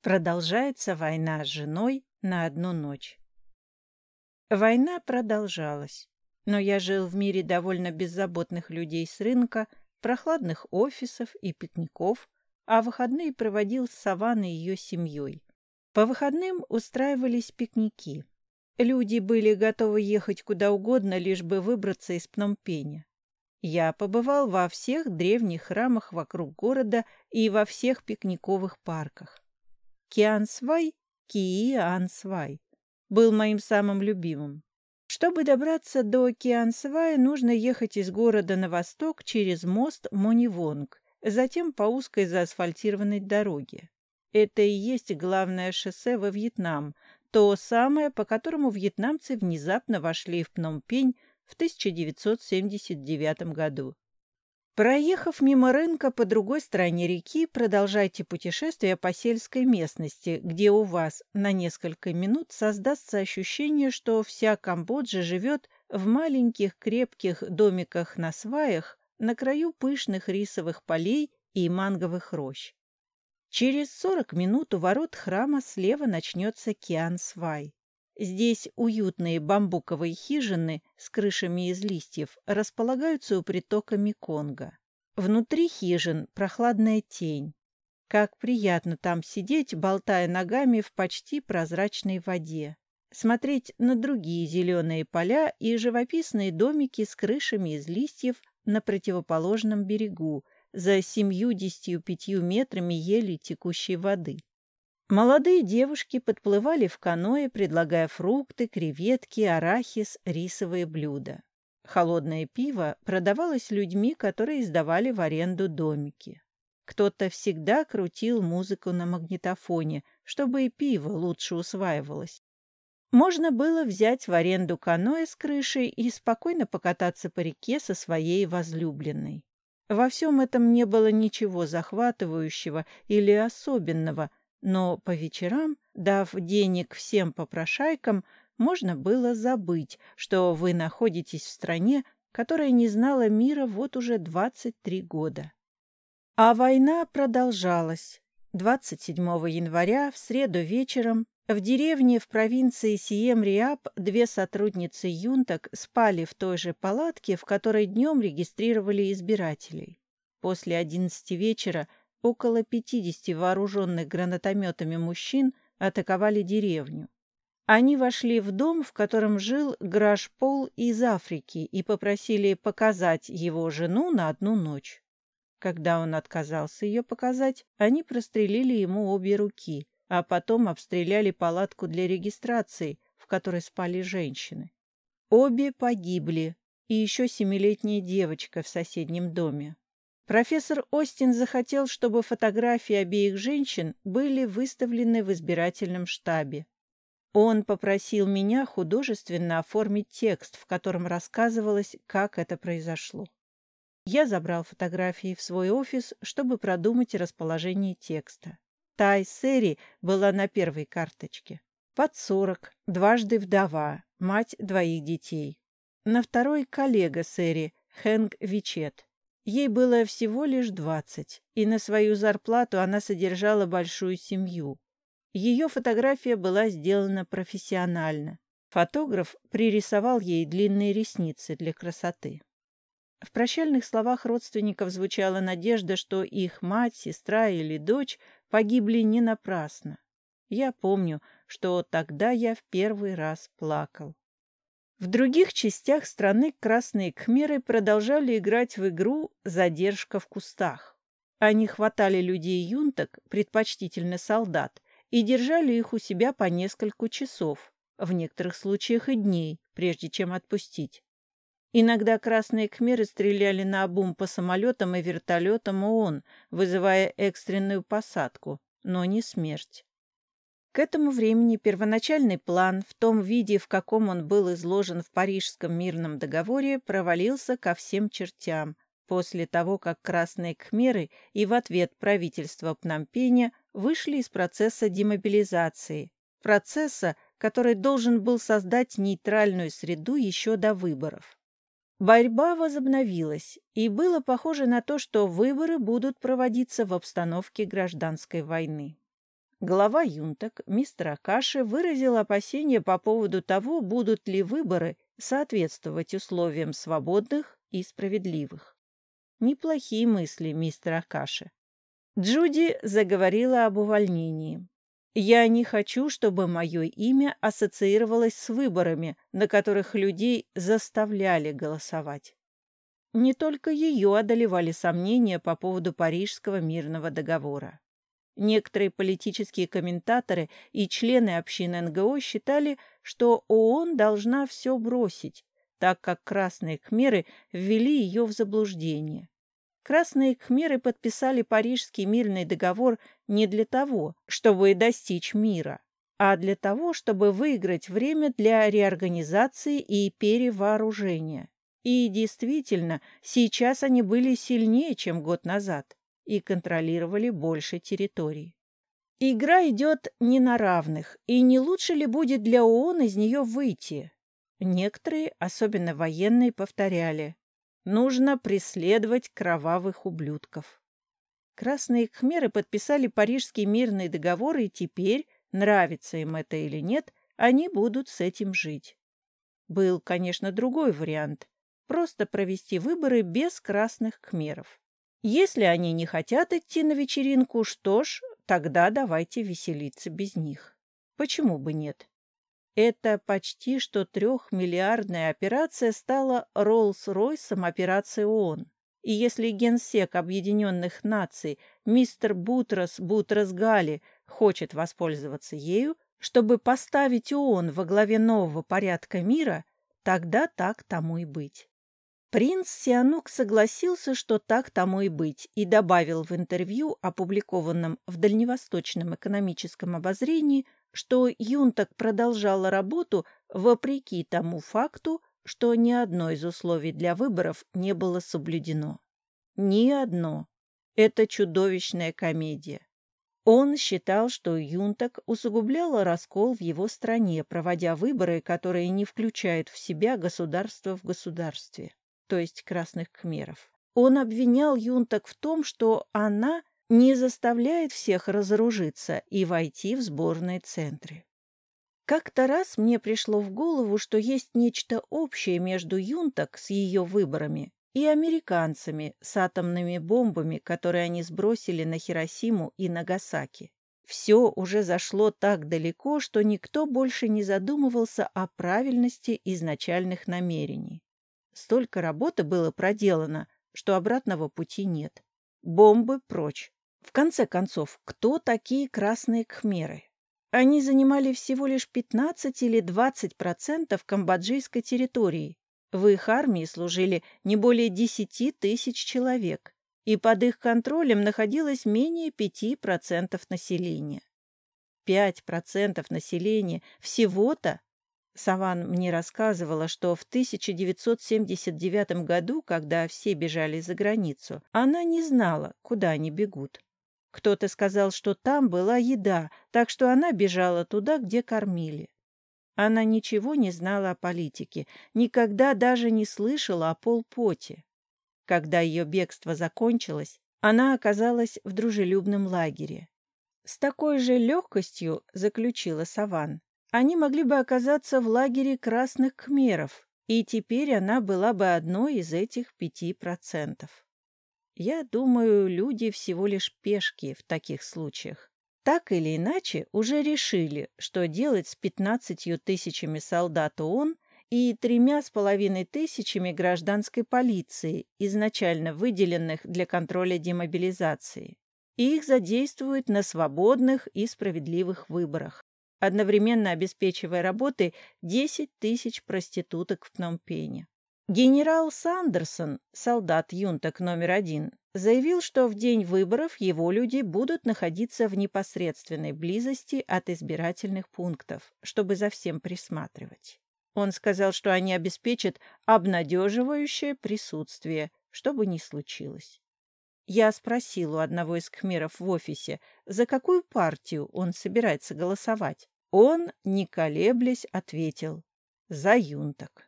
Продолжается война с женой на одну ночь. Война продолжалась, но я жил в мире довольно беззаботных людей с рынка, прохладных офисов и пикников, а выходные проводил с Саванной и ее семьей. По выходным устраивались пикники. Люди были готовы ехать куда угодно, лишь бы выбраться из Пномпеня. Я побывал во всех древних храмах вокруг города и во всех пикниковых парках. Киансвай, Киансвай, был моим самым любимым. Чтобы добраться до Киансвая, нужно ехать из города на восток через мост Монивонг, затем по узкой заасфальтированной дороге. Это и есть главное шоссе во Вьетнам, то самое, по которому вьетнамцы внезапно вошли в Пномпень в 1979 году. Проехав мимо рынка по другой стороне реки, продолжайте путешествие по сельской местности, где у вас на несколько минут создастся ощущение, что вся Камбоджа живет в маленьких крепких домиках на сваях на краю пышных рисовых полей и манговых рощ. Через сорок минут у ворот храма слева начнется Киан-свай. Здесь уютные бамбуковые хижины с крышами из листьев располагаются у притока Меконга. Внутри хижин прохладная тень. Как приятно там сидеть, болтая ногами в почти прозрачной воде. Смотреть на другие зеленые поля и живописные домики с крышами из листьев на противоположном берегу, за семью-десятью пятью метрами еле текущей воды. Молодые девушки подплывали в каное, предлагая фрукты, креветки, арахис, рисовые блюда. Холодное пиво продавалось людьми, которые сдавали в аренду домики. Кто-то всегда крутил музыку на магнитофоне, чтобы и пиво лучше усваивалось. Можно было взять в аренду каноэ с крышей и спокойно покататься по реке со своей возлюбленной. Во всем этом не было ничего захватывающего или особенного, но по вечерам, дав денег всем попрошайкам, можно было забыть, что вы находитесь в стране, которая не знала мира вот уже 23 года. А война продолжалась. 27 января, в среду вечером, в деревне в провинции Сием-Риап две сотрудницы юнток спали в той же палатке, в которой днем регистрировали избирателей. После 11 вечера около 50 вооруженных гранатометами мужчин атаковали деревню. Они вошли в дом, в котором жил Граш Пол из Африки, и попросили показать его жену на одну ночь. Когда он отказался ее показать, они прострелили ему обе руки, а потом обстреляли палатку для регистрации, в которой спали женщины. Обе погибли, и еще семилетняя девочка в соседнем доме. Профессор Остин захотел, чтобы фотографии обеих женщин были выставлены в избирательном штабе. Он попросил меня художественно оформить текст, в котором рассказывалось, как это произошло. Я забрал фотографии в свой офис, чтобы продумать расположение текста. Тай Сэри была на первой карточке. Под сорок, дважды вдова, мать двоих детей. На второй коллега Сэри, Хэнк Вичет. Ей было всего лишь двадцать, и на свою зарплату она содержала большую семью. Ее фотография была сделана профессионально. Фотограф пририсовал ей длинные ресницы для красоты. В прощальных словах родственников звучала надежда, что их мать, сестра или дочь погибли не напрасно. Я помню, что тогда я в первый раз плакал. В других частях страны красные кхмеры продолжали играть в игру «Задержка в кустах». Они хватали людей-юнток, предпочтительно солдат, и держали их у себя по несколько часов, в некоторых случаях и дней, прежде чем отпустить. Иногда красные кхмеры стреляли на обум по самолетам и вертолетам ООН, вызывая экстренную посадку, но не смерть. К этому времени первоначальный план, в том виде, в каком он был изложен в Парижском мирном договоре, провалился ко всем чертям, после того, как красные кхмеры и в ответ правительство Пномпеня вышли из процесса демобилизации, процесса, который должен был создать нейтральную среду еще до выборов. Борьба возобновилась, и было похоже на то, что выборы будут проводиться в обстановке гражданской войны. Глава Юнток, мистер Акаши, выразил опасения по поводу того, будут ли выборы соответствовать условиям свободных и справедливых. Неплохие мысли, мистер Акаши. Джуди заговорила об увольнении. «Я не хочу, чтобы мое имя ассоциировалось с выборами, на которых людей заставляли голосовать». Не только ее одолевали сомнения по поводу Парижского мирного договора. Некоторые политические комментаторы и члены общины НГО считали, что ООН должна все бросить, так как красные кхмеры ввели ее в заблуждение. Красные кхмеры подписали Парижский мирный договор не для того, чтобы достичь мира, а для того, чтобы выиграть время для реорганизации и перевооружения. И действительно, сейчас они были сильнее, чем год назад и контролировали больше территорий. Игра идет не на равных, и не лучше ли будет для ООН из нее выйти? Некоторые, особенно военные, повторяли. Нужно преследовать кровавых ублюдков. Красные кхмеры подписали Парижский мирный договор, и теперь, нравится им это или нет, они будут с этим жить. Был, конечно, другой вариант – просто провести выборы без красных кхмеров. Если они не хотят идти на вечеринку, что ж, тогда давайте веселиться без них. Почему бы нет? Эта почти что трехмиллиардная операция стала Роллс-Ройсом операции ООН. И если генсек Объединенных Наций мистер Бутрос Бутрос Гали хочет воспользоваться ею, чтобы поставить ООН во главе нового порядка мира, тогда так тому и быть. Принц Сианук согласился, что так тому и быть, и добавил в интервью, опубликованном в Дальневосточном экономическом обозрении, что Юнтак продолжала работу вопреки тому факту, что ни одно из условий для выборов не было соблюдено. Ни одно. Это чудовищная комедия. Он считал, что Юнтак усугубляла раскол в его стране, проводя выборы, которые не включают в себя государство в государстве то есть красных кхмеров. Он обвинял юнток в том, что она не заставляет всех разоружиться и войти в сборные центры. Как-то раз мне пришло в голову, что есть нечто общее между юнток с ее выборами и американцами с атомными бомбами, которые они сбросили на Хиросиму и Нагасаки. Все уже зашло так далеко, что никто больше не задумывался о правильности изначальных намерений. Столько работы было проделано, что обратного пути нет. Бомбы прочь. В конце концов, кто такие красные кхмеры? Они занимали всего лишь 15 или 20 процентов камбоджийской территории. В их армии служили не более 10 тысяч человек, и под их контролем находилось менее 5 процентов населения. 5 процентов населения всего-то Саван мне рассказывала, что в 1979 году, когда все бежали за границу, она не знала, куда они бегут. Кто-то сказал, что там была еда, так что она бежала туда, где кормили. Она ничего не знала о политике, никогда даже не слышала о полпоте. Когда ее бегство закончилось, она оказалась в дружелюбном лагере. С такой же легкостью, заключила Саван, они могли бы оказаться в лагере красных кхмеров, и теперь она была бы одной из этих пяти процентов. Я думаю, люди всего лишь пешки в таких случаях. Так или иначе, уже решили, что делать с пятнадцатью тысячами солдат ООН и тремя с половиной тысячами гражданской полиции, изначально выделенных для контроля демобилизации. Их задействуют на свободных и справедливых выборах одновременно обеспечивая работой 10 тысяч проституток в Пномпене. Генерал Сандерсон, солдат юнток номер один, заявил, что в день выборов его люди будут находиться в непосредственной близости от избирательных пунктов, чтобы за всем присматривать. Он сказал, что они обеспечат обнадеживающее присутствие, что бы ни случилось. Я спросил у одного из кхмеров в офисе, за какую партию он собирается голосовать. Он, не колеблясь, ответил «За юнток».